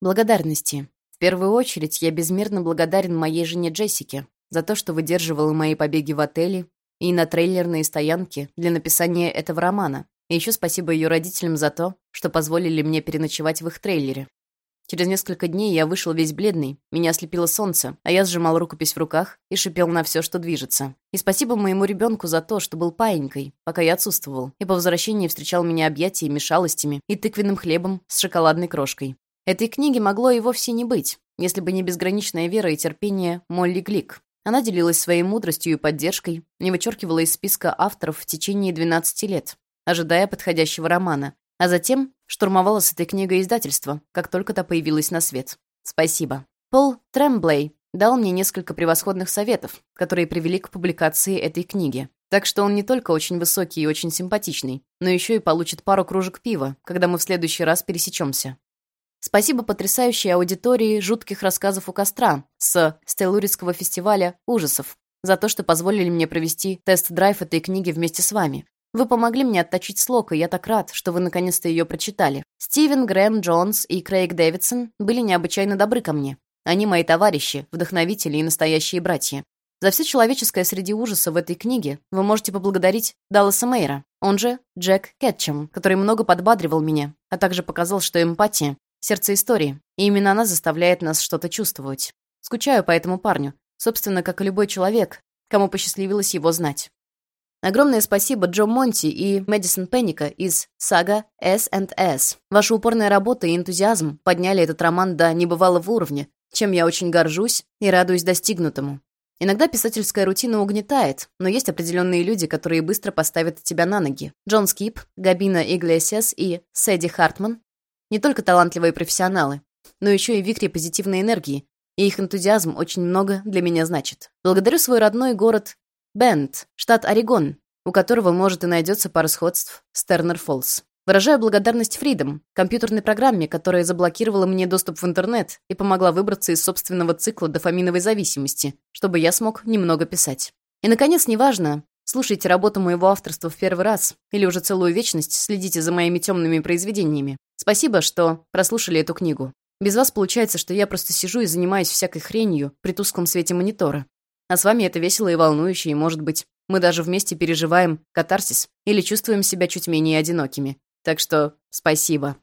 Благодарности. В первую очередь, я безмерно благодарен моей жене Джессике за то, что выдерживала мои побеги в отеле и на трейлерные стоянки для написания этого романа. И еще спасибо ее родителям за то, что позволили мне переночевать в их трейлере. Через несколько дней я вышел весь бледный, меня ослепило солнце, а я сжимал рукопись в руках и шипел на все, что движется. И спасибо моему ребенку за то, что был паинькой, пока я отсутствовал, и по возвращении встречал меня объятиями, шалостями и тыквенным хлебом с шоколадной крошкой. Этой книги могло и вовсе не быть, если бы не безграничная вера и терпение Молли Глик. Она делилась своей мудростью и поддержкой, не вычеркивала из списка авторов в течение 12 лет, ожидая подходящего романа, а затем штурмовала с этой книгой издательство, как только та появилась на свет. Спасибо. Пол Тремблей дал мне несколько превосходных советов, которые привели к публикации этой книги. Так что он не только очень высокий и очень симпатичный, но еще и получит пару кружек пива, когда мы в следующий раз пересечемся. Спасибо потрясающей аудитории жутких рассказов у костра с Стеллуридского фестиваля ужасов за то, что позволили мне провести тест-драйв этой книги вместе с вами. Вы помогли мне отточить слог, и я так рад, что вы наконец-то ее прочитали. Стивен, Грэм, Джонс и Крейг Дэвидсон были необычайно добры ко мне. Они мои товарищи, вдохновители и настоящие братья. За все человеческое среди ужаса в этой книге вы можете поблагодарить Далласа Мейра, он же Джек Кетчем, который много подбадривал меня, а также показал, что эмпатия — сердце истории, и именно она заставляет нас что-то чувствовать. Скучаю по этому парню, собственно, как и любой человек, кому посчастливилось его знать. Огромное спасибо Джо Монти и Мэдисон Пенника из сага S&S. Ваша упорная работа и энтузиазм подняли этот роман до небывалого уровня, чем я очень горжусь и радуюсь достигнутому. Иногда писательская рутина угнетает, но есть определенные люди, которые быстро поставят тебя на ноги. Джон Скип, Габина Иглесиас и Сэдди Хартман — не только талантливые профессионалы, но еще и вихри позитивной энергии, и их энтузиазм очень много для меня значит. Благодарю свой родной город Бенд, штат Орегон, у которого, может, и найдется пара сходств с Тернер-Фоллс. Выражаю благодарность Фридом, компьютерной программе, которая заблокировала мне доступ в интернет и помогла выбраться из собственного цикла дофаминовой зависимости, чтобы я смог немного писать. И, наконец, неважно, слушайте работу моего авторства в первый раз или уже целую вечность следите за моими темными произведениями. Спасибо, что прослушали эту книгу. Без вас получается, что я просто сижу и занимаюсь всякой хренью при тусклом свете монитора. А с вами это весело и волнующе, и, может быть, мы даже вместе переживаем катарсис или чувствуем себя чуть менее одинокими. Так что спасибо.